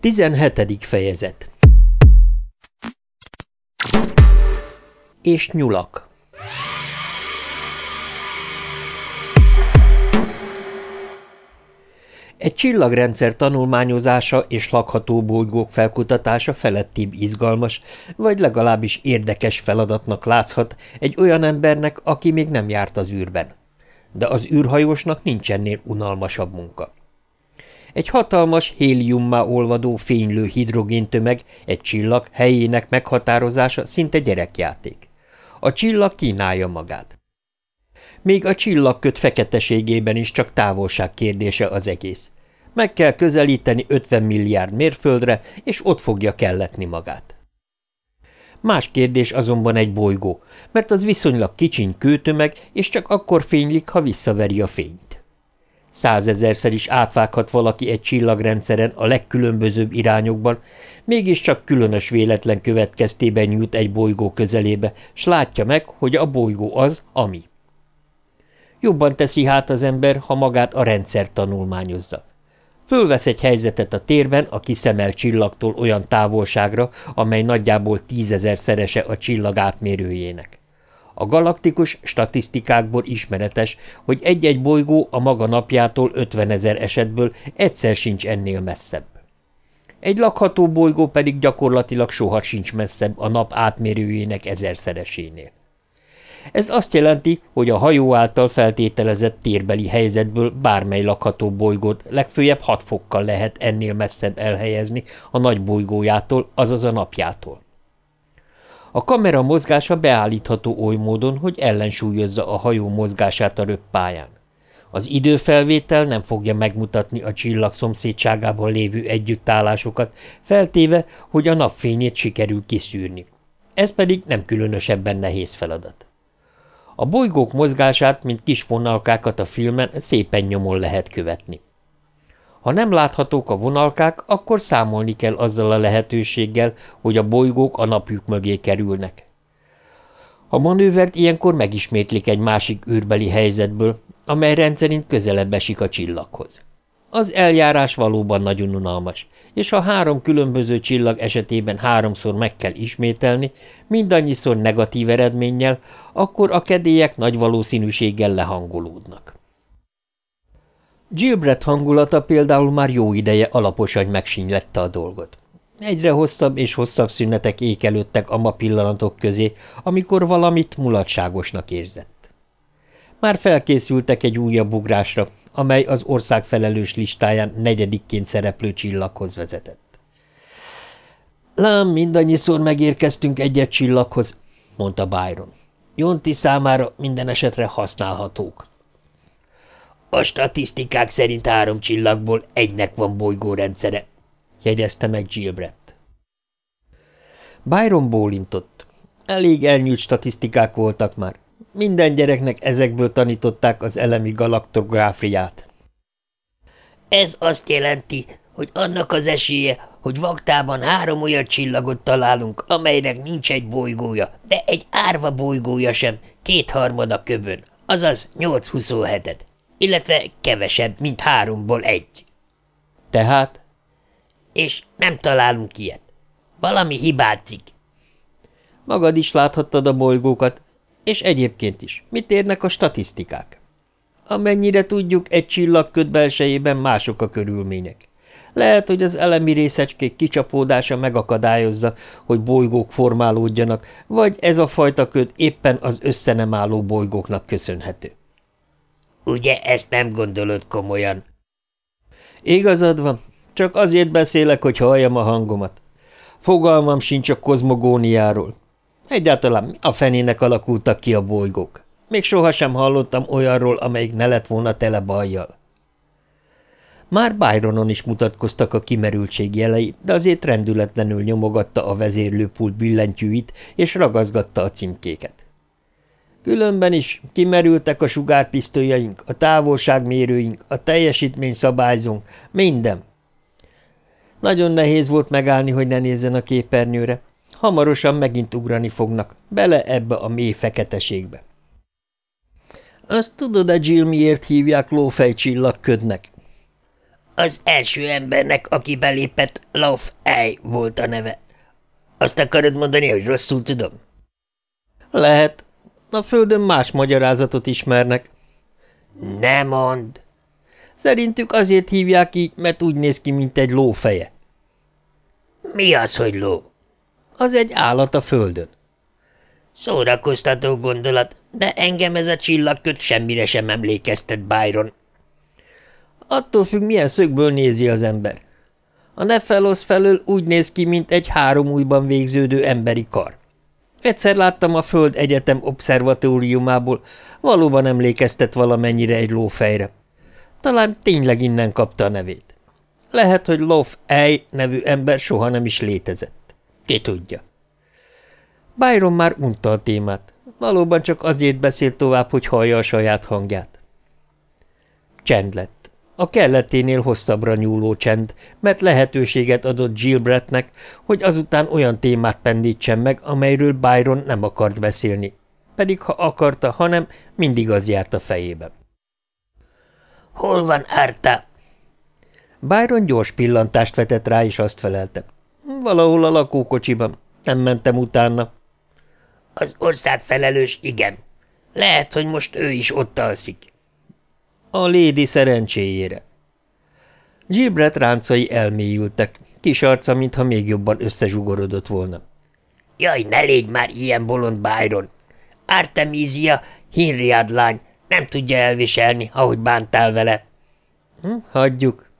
Tizenhetedik fejezet És nyulak Egy csillagrendszer tanulmányozása és lakható bolygók felkutatása felettibb izgalmas, vagy legalábbis érdekes feladatnak látszhat egy olyan embernek, aki még nem járt az űrben. De az űrhajósnak nincs ennél unalmasabb munka. Egy hatalmas, héliummá olvadó fénylő hidrogéntömeg, egy csillag helyének meghatározása szinte gyerekjáték. A csillag kínálja magát. Még a csillagköt feketeségében is csak távolság kérdése az egész. Meg kell közelíteni 50 milliárd mérföldre, és ott fogja kelletni magát. Más kérdés azonban egy bolygó, mert az viszonylag kicsiny kőtömeg, és csak akkor fénylik, ha visszaveri a fényt. Százezerszer is átvághat valaki egy csillagrendszeren a legkülönbözőbb irányokban, mégiscsak különös véletlen következtében jut egy bolygó közelébe, s látja meg, hogy a bolygó az, ami. Jobban teszi hát az ember, ha magát a rendszer tanulmányozza. Fölvesz egy helyzetet a térben a kiszemelt csillagtól olyan távolságra, amely nagyjából tízezer szerese a csillag átmérőjének. A galaktikus statisztikákból ismeretes, hogy egy-egy bolygó a maga napjától 50 ezer esetből egyszer sincs ennél messzebb. Egy lakható bolygó pedig gyakorlatilag soha sincs messzebb a nap átmérőjének ezerszeresénél. Ez azt jelenti, hogy a hajó által feltételezett térbeli helyzetből bármely lakható bolygót legfőjebb hat fokkal lehet ennél messzebb elhelyezni a nagy bolygójától, azaz a napjától. A kamera mozgása beállítható oly módon, hogy ellensúlyozza a hajó mozgását a röppályán. Az időfelvétel nem fogja megmutatni a csillag szomszédságában lévő együttállásokat, feltéve, hogy a napfényét sikerül kiszűrni. Ez pedig nem különösebben nehéz feladat. A bolygók mozgását, mint kis vonalkákat a filmen szépen nyomon lehet követni. Ha nem láthatók a vonalkák, akkor számolni kell azzal a lehetőséggel, hogy a bolygók a napjuk mögé kerülnek. A manővert ilyenkor megismétlik egy másik űrbeli helyzetből, amely rendszerint közelebb esik a csillaghoz. Az eljárás valóban nagyon unalmas, és ha három különböző csillag esetében háromszor meg kell ismételni, mindannyiszor negatív eredménnyel, akkor a kedélyek nagy valószínűséggel lehangolódnak. Gilbert hangulata például már jó ideje alaposan megsínylette a dolgot. Egyre hosszabb és hosszabb szünetek ékelődtek a ma pillanatok közé, amikor valamit mulatságosnak érzett. Már felkészültek egy újabb ugrásra, amely az ország felelős listáján negyedikként szereplő csillaghoz vezetett. Lám, mindannyiszor megérkeztünk egyet csillaghoz, mondta Byron. Jonti számára minden esetre használhatók. A statisztikák szerint három csillagból egynek van bolygórendszere, jegyezte meg Gilbreth. Byron bólintott. Elég elnyújt statisztikák voltak már. Minden gyereknek ezekből tanították az elemi galaktográfiát. Ez azt jelenti, hogy annak az esélye, hogy vaktában három olyan csillagot találunk, amelynek nincs egy bolygója, de egy árva bolygója sem, kétharmada kövön, azaz 8-27-et, illetve kevesebb, mint háromból egy. Tehát? És nem találunk ilyet. Valami hibátszik. Magad is láthattad a bolygókat, és egyébként is. Mit érnek a statisztikák? Amennyire tudjuk, egy csillagköd belsejében mások a körülmények. Lehet, hogy az elemi részecskék kicsapódása megakadályozza, hogy bolygók formálódjanak, vagy ez a fajta köd éppen az összenem álló bolygóknak köszönhető. Ugye ezt nem gondolod komolyan? Igazad van, csak azért beszélek, hogy halljam a hangomat. Fogalmam sincs a kozmogóniáról. Egyáltalán a fenének alakultak ki a bolygók. Még sohasem hallottam olyanról, amelyik ne lett volna tele bajjal. Már Byronon is mutatkoztak a kimerültség jelei, de azért rendületlenül nyomogatta a vezérlőpult billentyűit, és ragazgatta a címkéket. Különben is kimerültek a sugárpisztolyaink, a távolságmérőink, a teljesítmény szabályzónk, minden. Nagyon nehéz volt megállni, hogy ne nézzen a képernyőre. Hamarosan megint ugrani fognak, bele ebbe a mély feketeségbe. Azt tudod-e, Jill, miért hívják lófej csillagködnek? Az első embernek, aki belépett, Love Ej volt a neve. Azt akarod mondani, hogy rosszul tudom? Lehet. A földön más magyarázatot ismernek. Ne mond. Szerintük azért hívják így, mert úgy néz ki, mint egy ló feje. Mi az, hogy ló? Az egy állat a földön. Szórakoztató gondolat, de engem ez a csillagköt semmire sem emlékeztet, Byron. Attól függ, milyen szögből nézi az ember. A Nefelos felől úgy néz ki, mint egy három újban végződő emberi kar. Egyszer láttam a Föld Egyetem obszervatóriumából, valóban emlékeztet valamennyire egy lófejre. Talán tényleg innen kapta a nevét. Lehet, hogy Lof Ej nevű ember soha nem is létezett. Ki tudja. Byron már unta a témát. Valóban csak azért beszélt tovább, hogy hallja a saját hangját. Csend lett. A kelleténél hosszabbra nyúló csend, mert lehetőséget adott Gilbrettnek, hogy azután olyan témát pendítsen meg, amelyről Byron nem akart beszélni. Pedig ha akarta, hanem mindig az járt a fejébe. – Hol van Árta? Byron gyors pillantást vetett rá, és azt felelte. – Valahol a lakókocsiban. Nem mentem utána. Az ország felelős, igen. Lehet, hogy most ő is ott alszik. A lédi szerencséjére. Gilbert ráncai elmélyültek, kis arca, mintha még jobban összezsugorodott volna. Jaj, ne légy már ilyen bolond, Byron! Artemisia, Hinriad lány, nem tudja elviselni, ahogy bántál vele. Hm, hagyjuk.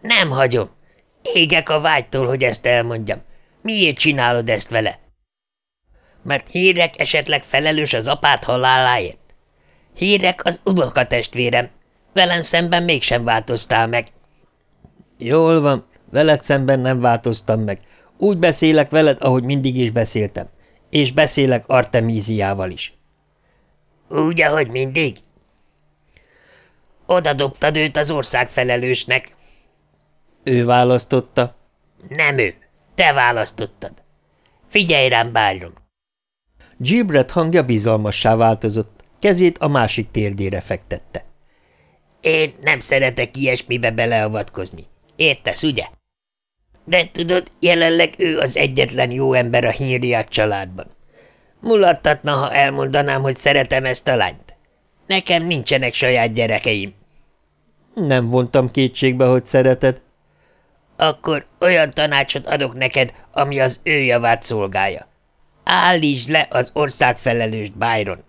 Nem hagyom. Égek a vágytól, hogy ezt elmondjam. Miért csinálod ezt vele? Mert hírek esetleg felelős az apát haláláért? Hírek az unokatestvérem. Velem szemben mégsem változtál meg. Jól van, veled szemben nem változtam meg. Úgy beszélek veled, ahogy mindig is beszéltem. És beszélek Artemíziával is. Úgy, ahogy mindig? Oda dobtad őt az ország felelősnek. Ő választotta. Nem ő. Te választottad. Figyelj rám, Byron. Gilbert hangja bizalmassá változott, kezét a másik térdére fektette. Én nem szeretek ilyesmibe beleavatkozni. Értesz, ugye? De tudod, jelenleg ő az egyetlen jó ember a hírját családban. Mulattatna, ha elmondanám, hogy szeretem ezt a lányt. Nekem nincsenek saját gyerekeim. Nem vontam kétségbe, hogy szereted. Akkor olyan tanácsot adok neked, ami az ő javát szolgálja. Állítsd le az ország felelőst, Byron.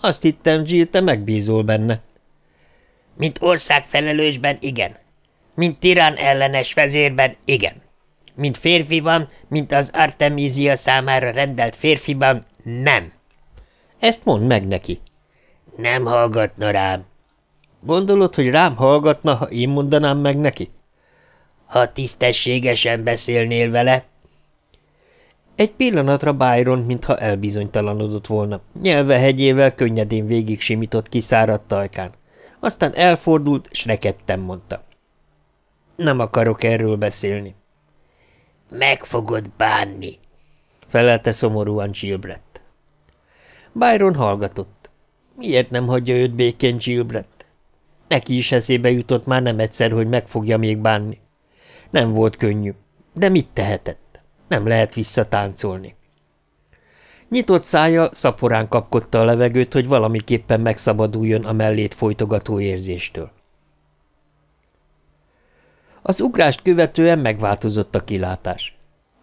Azt hittem, Jill, te megbízol benne. Mint ország felelősben, igen. Mint tirán ellenes vezérben, igen. Mint férfiban, mint az Artemisia számára rendelt férfiban, nem. Ezt mondd meg neki. Nem hallgatna rám. Gondolod, hogy rám hallgatna, ha én mondanám meg neki? Ha tisztességesen beszélnél vele, egy pillanatra Byron, mintha elbizonytalanodott volna. Nyelve hegyével könnyedén végig simított kiszáradt ajkán. Aztán elfordult, s rekedtem mondta. Nem akarok erről beszélni. Meg fogod bánni, felelte szomorúan Gilbrett. Byron hallgatott. Miért nem hagyja őt békén Gilbrett? Neki is eszébe jutott már nem egyszer, hogy meg fogja még bánni. Nem volt könnyű, de mit tehetett? Nem lehet visszatáncolni. Nyitott szája szaporán kapkodta a levegőt, hogy valamiképpen megszabaduljon a mellét folytogató érzéstől. Az ugrást követően megváltozott a kilátás.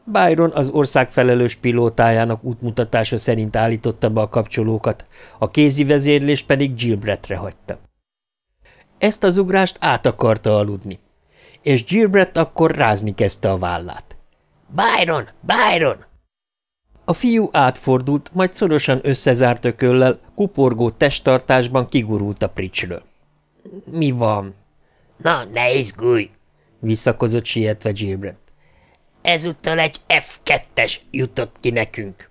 Byron az ország felelős pilótájának útmutatása szerint állította be a kapcsolókat, a kézi vezérlés pedig Gilbrettre hagyta. Ezt az ugrást át akarta aludni, és Gilbrett akkor rázni kezdte a vállát. Byron! Byron! A fiú átfordult, majd szorosan összezárt ököllel, kuporgó testtartásban kigurult a pricsről. – Mi van? – Na, ne izgulj! – visszakozott sietve Gilbrett. – Ezúttal egy F2-es jutott ki nekünk.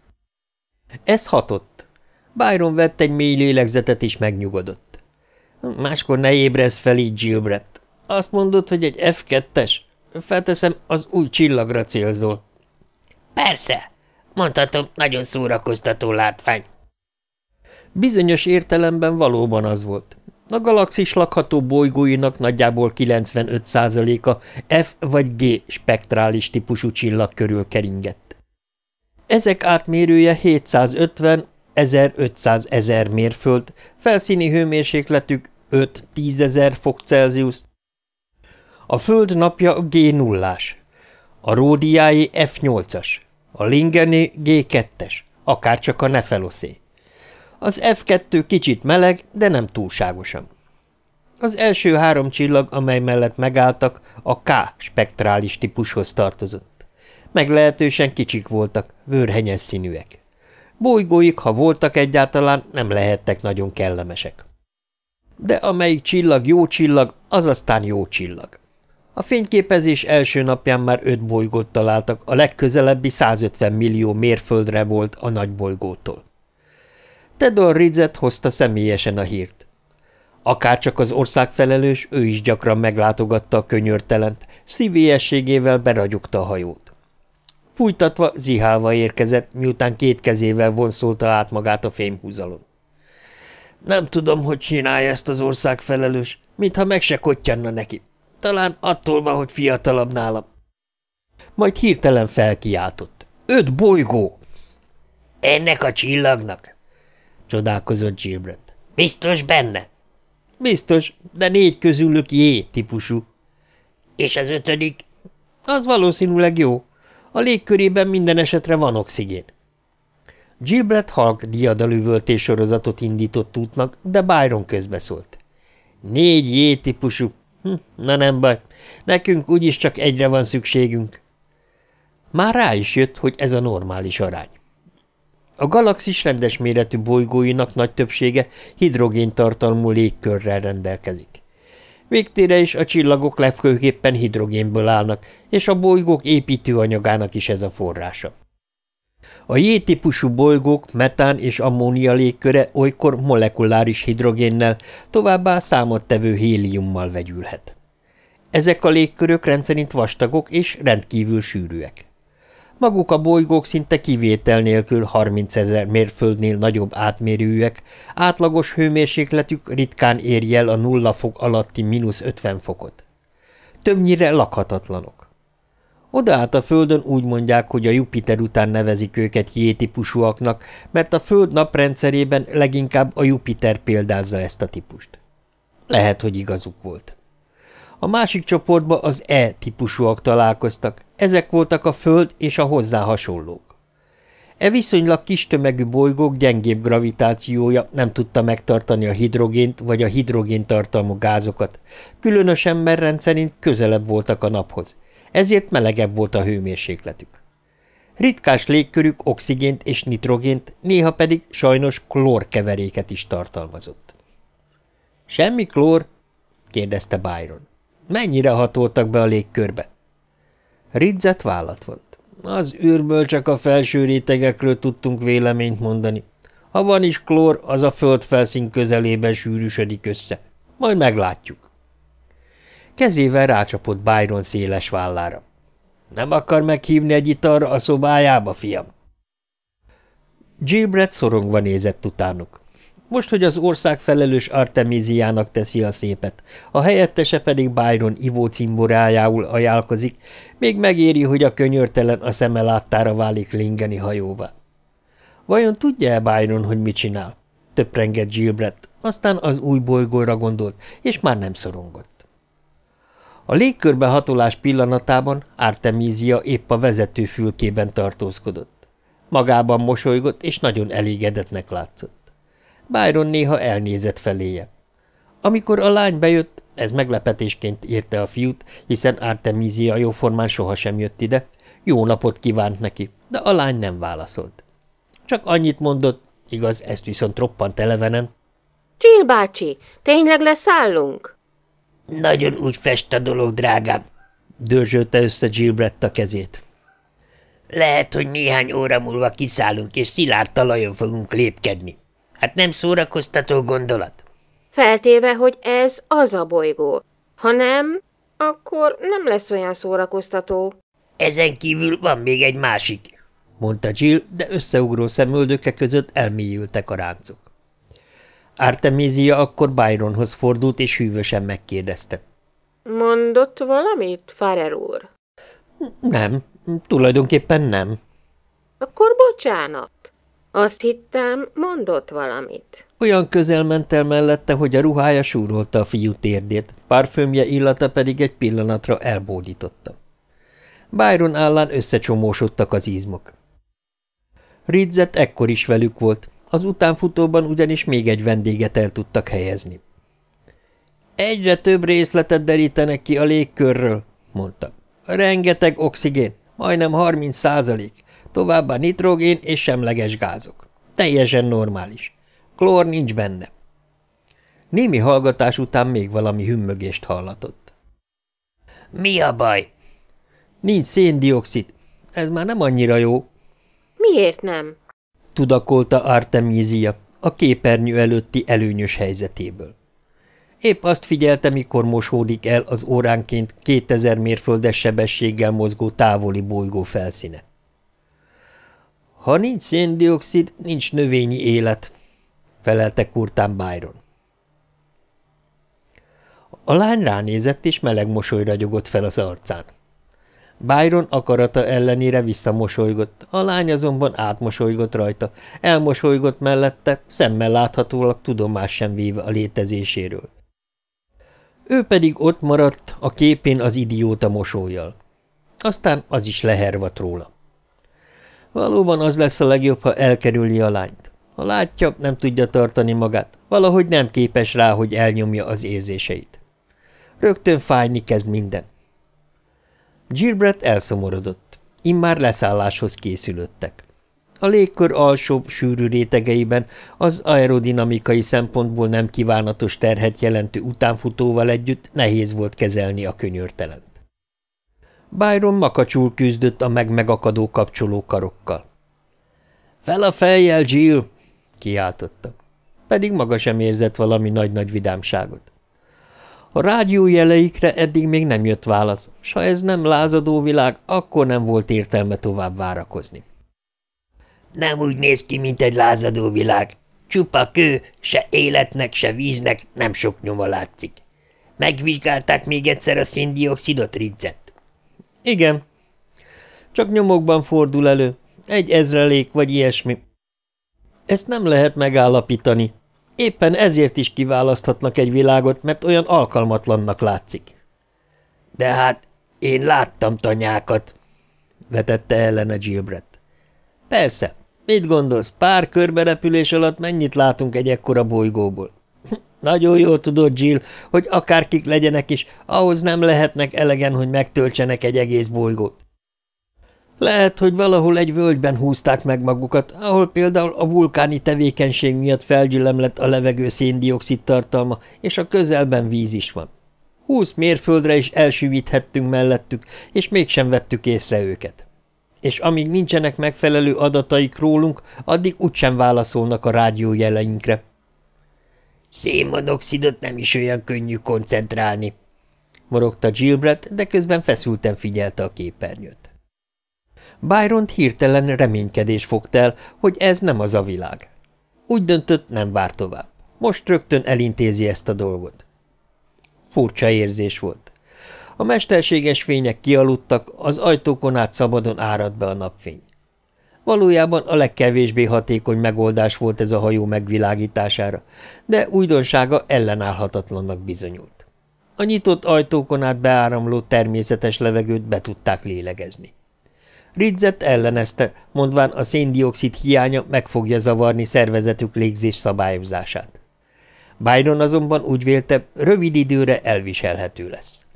Ez hatott. Byron vett egy mély lélegzetet és megnyugodott. – Máskor ne ébresz fel így, Gilbrett. Azt mondod, hogy egy F2-es? Felteszem, az új csillagra célzol. Persze, mondhatom, nagyon szórakoztató látvány. Bizonyos értelemben valóban az volt. A galaxis lakható bolygóinak nagyjából 95%-a F vagy G spektrális típusú csillag körül keringett. Ezek átmérője 750 1500 ezer mérföld, felszíni hőmérsékletük 5-10 ezer fok Celsius. A Föld napja G nullás, a Ródiái F8-as, a Lingeni G2-es, akárcsak a Nefeloszé. Az F2 kicsit meleg, de nem túlságosan. Az első három csillag, amely mellett megálltak, a K spektrális típushoz tartozott. Meglehetősen kicsik voltak, vörhenyes színűek. Bolygóik, ha voltak egyáltalán, nem lehettek nagyon kellemesek. De amelyik csillag jó csillag, az aztán jó csillag. A fényképezés első napján már öt bolygót találtak, a legközelebbi 150 millió mérföldre volt a nagy bolygótól. Tedor Ridzet hozta személyesen a hírt. Akárcsak az országfelelős, ő is gyakran meglátogatta a könyörtelent, szívélyességével beragyogta a hajót. Fújtatva, zihálva érkezett, miután két kezével vonszolta át magát a fémhúzalon. Nem tudom, hogy csinálja ezt az országfelelős, mintha meg se neki. Talán attól van, hogy fiatalabb nálam. Majd hirtelen felkiáltott. Öt bolygó! Ennek a csillagnak? Csodálkozott Gilbert. Biztos benne? Biztos, de négy közülük J típusú. És az ötödik? Az valószínűleg jó. A légkörében minden esetre van oxigén. Gilbert halk diadalüvöltés sorozatot indított útnak, de Byron közbeszólt. Négy J típusú. Hm, na nem baj, nekünk úgyis csak egyre van szükségünk. Már rá is jött, hogy ez a normális arány. A galaxis rendes méretű bolygóinak nagy többsége hidrogéntartalmú légkörrel rendelkezik. Végtére is a csillagok legfőképpen hidrogénből állnak, és a bolygók építőanyagának is ez a forrása. A J-típusú bolygók metán és ammónia légköre olykor molekuláris hidrogénnel, továbbá számottevő héliummal vegyülhet. Ezek a légkörök rendszerint vastagok és rendkívül sűrűek. Maguk a bolygók szinte kivétel nélkül 30 ezer mérföldnél nagyobb átmérőjűek, átlagos hőmérsékletük ritkán éri el a nulla fok alatti mínusz 50 fokot. Többnyire lakhatatlanok. Oda át a Földön úgy mondják, hogy a Jupiter után nevezik őket J-típusúaknak, mert a Föld naprendszerében leginkább a Jupiter példázza ezt a típust. Lehet, hogy igazuk volt. A másik csoportba az E-típusúak találkoztak, ezek voltak a Föld és a hozzá hasonlók. E viszonylag kis tömegű bolygók gyengébb gravitációja nem tudta megtartani a hidrogént vagy a hidrogéntartalmú gázokat, különösen mert rendszerint közelebb voltak a naphoz, ezért melegebb volt a hőmérsékletük. Ritkás légkörük oxigént és nitrogént, néha pedig sajnos klórkeveréket is tartalmazott. – Semmi klór? – kérdezte Byron. – Mennyire hatoltak be a légkörbe? Ridzet vállat volt. Az űrből csak a felső rétegekről tudtunk véleményt mondani. Ha van is klór, az a föld felszín közelében sűrűsödik össze. Majd meglátjuk. Kezével rácsapott Byron széles vállára. Nem akar meghívni egy italra a szobájába, fiam? Gilbert szorongva nézett utánuk. Most, hogy az ország felelős Artemisiának teszi a szépet, a helyettese pedig Byron ivó cimborájául ajánlkozik, még megéri, hogy a könyörtelen a szeme láttára válik lingeni hajóvá. Vajon tudja-e Byron, hogy mit csinál? Töprengett Gilbert, aztán az új bolygóra gondolt, és már nem szorongott. A légkörbe hatolás pillanatában Artemisia épp a vezető fülkében tartózkodott. Magában mosolygott, és nagyon elégedetnek látszott. Byron néha elnézett feléje. Amikor a lány bejött, ez meglepetésként érte a fiút, hiszen Artemisia jóformán sohasem jött ide, jó napot kívánt neki, de a lány nem válaszolt. Csak annyit mondott, igaz, ezt viszont roppant elevenen. – Jill bácsi, tényleg leszállunk? Nagyon úgy fest a dolog, drágám, dörzsölte össze Gilbrett a kezét. Lehet, hogy néhány óra múlva kiszállunk, és szilárd talajon fogunk lépkedni. Hát nem szórakoztató gondolat? Feltéve, hogy ez az a bolygó. Ha nem, akkor nem lesz olyan szórakoztató. Ezen kívül van még egy másik, mondta Jill, de összeugró szemöldöke között elmélyültek a ráncok. Artemisia akkor Byronhoz fordult, és hűvösen megkérdezte. Mondott valamit, Farer úr? Nem, tulajdonképpen nem. Akkor bocsánat. Azt hittem, mondott valamit. Olyan közel ment el mellette, hogy a ruhája súrolta a fiú térdét, parfümje illata pedig egy pillanatra elbódította. Byron állán összecsomósodtak az izmok. Ridzett ekkor is velük volt, az utánfutóban ugyanis még egy vendéget el tudtak helyezni. Egyre több részletet derítenek ki a légkörről, mondta. Rengeteg oxigén, majdnem 30 százalék, továbbá nitrogén és semleges gázok. Teljesen normális. Klór nincs benne. Némi hallgatás után még valami hümmögést hallatott. Mi a baj? Nincs széndiokszid. Ez már nem annyira jó. Miért nem? Tudakolta Artemisia a képernyő előtti előnyös helyzetéből. Épp azt figyelte, mikor mosódik el az óránként 2000 mérföldes sebességgel mozgó távoli bolygó felszíne. Ha nincs széndiokszid, nincs növényi élet, felelte kurtán Byron. A lány ránézett, és meleg mosoly ragyogott fel az arcán. Byron akarata ellenére visszamosolygott, a lány azonban átmosolygott rajta, elmosolygott mellette, szemmel láthatólag tudomás sem véve a létezéséről. Ő pedig ott maradt a képén az idióta mosolyjal. Aztán az is lehervat róla. Valóban az lesz a legjobb, ha elkerüli a lányt. Ha látja, nem tudja tartani magát, valahogy nem képes rá, hogy elnyomja az érzéseit. Rögtön fájni kezd minden. Gilbert elszomorodott. Immár leszálláshoz készülöttek. A légkör alsóbb, sűrű rétegeiben az aerodinamikai szempontból nem kívánatos terhet jelentő utánfutóval együtt nehéz volt kezelni a könyörtelent. Byron makacsul küzdött a meg-megakadó kapcsoló karokkal. – Fel a fejjel, Jill! – kiáltotta. Pedig maga sem érzett valami nagy-nagy vidámságot. A rádió jeleikre eddig még nem jött válasz, s ha ez nem lázadó világ, akkor nem volt értelme tovább várakozni. Nem úgy néz ki, mint egy lázadó világ. Csupa kő, se életnek, se víznek nem sok nyoma látszik. Megvizsgálták még egyszer a széndiokszidot, Ridzett? Igen. Csak nyomokban fordul elő. Egy ezrelék vagy ilyesmi. Ezt nem lehet megállapítani. Éppen ezért is kiválaszthatnak egy világot, mert olyan alkalmatlannak látszik. De hát én láttam tanyákat, vetette ellene Gilbreth. Persze, Mit gondolsz, pár körberepülés alatt mennyit látunk egy ekkora bolygóból? Nagyon jól tudod, Jill, hogy akárkik legyenek is, ahhoz nem lehetnek elegen, hogy megtöltsenek egy egész bolygót. Lehet, hogy valahol egy völgyben húzták meg magukat, ahol például a vulkáni tevékenység miatt felgyülemlett a levegő széndiokszid tartalma, és a közelben víz is van. Húsz mérföldre is elsüvíthettünk mellettük, és mégsem vettük észre őket és amíg nincsenek megfelelő adataik rólunk, addig úgysem válaszolnak a rádió jeleinkre. Szénmonoxidot nem is olyan könnyű koncentrálni, morogta Gilbert, de közben feszülten figyelte a képernyőt. Byron hirtelen reménykedés fogta el, hogy ez nem az a világ. Úgy döntött, nem vár tovább. Most rögtön elintézi ezt a dolgot. Furcsa érzés volt. A mesterséges fények kialudtak, az ajtókon át szabadon árad be a napfény. Valójában a legkevésbé hatékony megoldás volt ez a hajó megvilágítására, de újdonsága ellenállhatatlannak bizonyult. A nyitott ajtókon át beáramló természetes levegőt be tudták lélegezni. Ridzett ellenezte, mondván a széndiokszid hiánya meg fogja zavarni szervezetük légzés szabályozását. Byron azonban úgy vélte, rövid időre elviselhető lesz.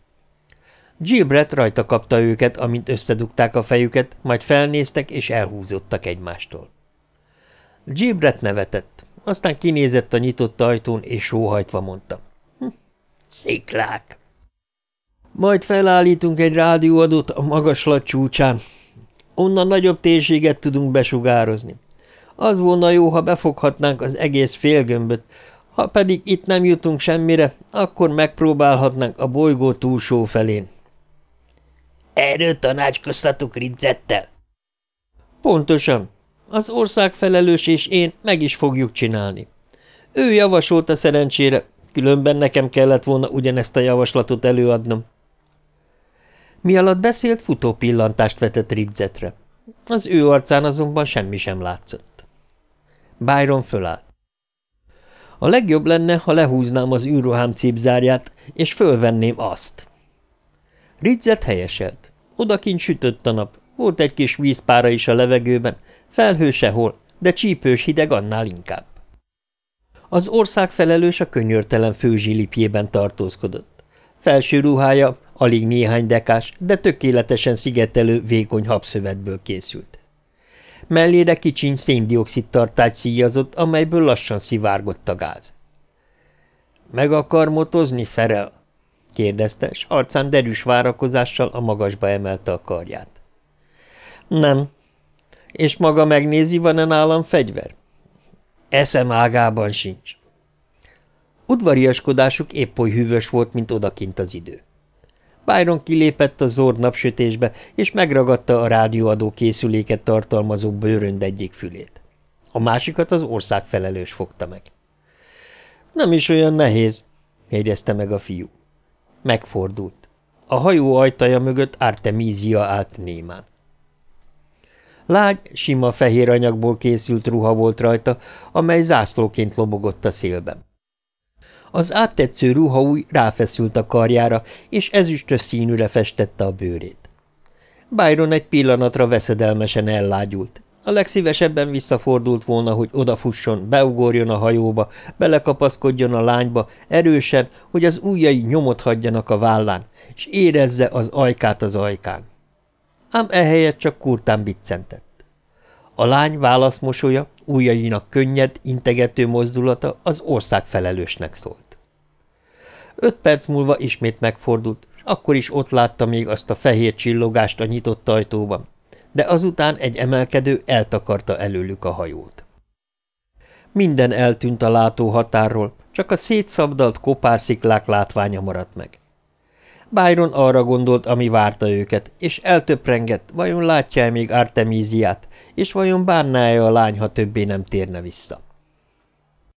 Gilbert rajta kapta őket, amint összedugták a fejüket, majd felnéztek és elhúzottak egymástól. Gilbert nevetett, aztán kinézett a nyitott ajtón, és sóhajtva mondta. Hm, sziklák. Majd felállítunk egy rádióadót a magaslat csúcsán. Onnan nagyobb térséget tudunk besugározni. Az volna jó, ha befoghatnánk az egész félgömböt, ha pedig itt nem jutunk semmire, akkor megpróbálhatnánk a bolygó túlsó felén. Erről tanácskoztatok Ridzettel? Pontosan. Az ország felelős és én meg is fogjuk csinálni. Ő javasolta szerencsére, különben nekem kellett volna ugyanezt a javaslatot előadnom. Mi alatt beszélt, futó pillantást vetett Ridzetre. Az ő arcán azonban semmi sem látszott. Byron fölállt. A legjobb lenne, ha lehúznám az űrruhám cipzárját, és fölvenném azt. Ridzet helyeselt. Odakint sütött a nap, volt egy kis vízpára is a levegőben, felhő sehol, de csípős hideg annál inkább. Az ország felelős a könyörtelen főzsilipjében tartózkodott. Felső ruhája alig néhány dekás, de tökéletesen szigetelő vékony habszövetből készült. Mellére kicsiny széndiokszid tartály szíjazott, amelyből lassan szivárgott a gáz. – Meg akar motozni, Ferel? – kérdezte, s arcán derűs várakozással a magasba emelte a karját. – Nem. – És maga megnézi, van-e nálam fegyver? – Eszem ágában sincs. Udvariaskodásuk épp oly hűvös volt, mint odakint az idő. Byron kilépett a zord napsütésbe, és megragadta a rádióadó készüléket tartalmazó bőrönd egyik fülét. A másikat az ország felelős fogta meg. Nem is olyan nehéz, jegyezte meg a fiú. Megfordult. A hajó ajtaja mögött Artemisia állt némán. Lágy, sima fehér anyagból készült ruha volt rajta, amely zászlóként lobogott a szélben. Az áttetsző ruhaúj ráfeszült a karjára, és ezüstös színűre festette a bőrét. Byron egy pillanatra veszedelmesen ellágyult. A legszívesebben visszafordult volna, hogy odafusson, beugorjon a hajóba, belekapaszkodjon a lányba, erősen, hogy az ujjai nyomot hagyjanak a vállán, és érezze az ajkát az ajkán. Ám ehelyett csak kurtán biccentett. A lány válaszmosolya, ujjainak könnyed, integető mozdulata az ország felelősnek szólt. Öt perc múlva ismét megfordult, akkor is ott látta még azt a fehér csillogást a nyitott ajtóban, de azután egy emelkedő eltakarta előlük a hajót. Minden eltűnt a látóhatárról, csak a szétszabdalt kopársziklák látványa maradt meg. Byron arra gondolt, ami várta őket, és eltöprengett, vajon látja-e még Artemíziát, és vajon bánná-e a lány, ha többé nem térne vissza.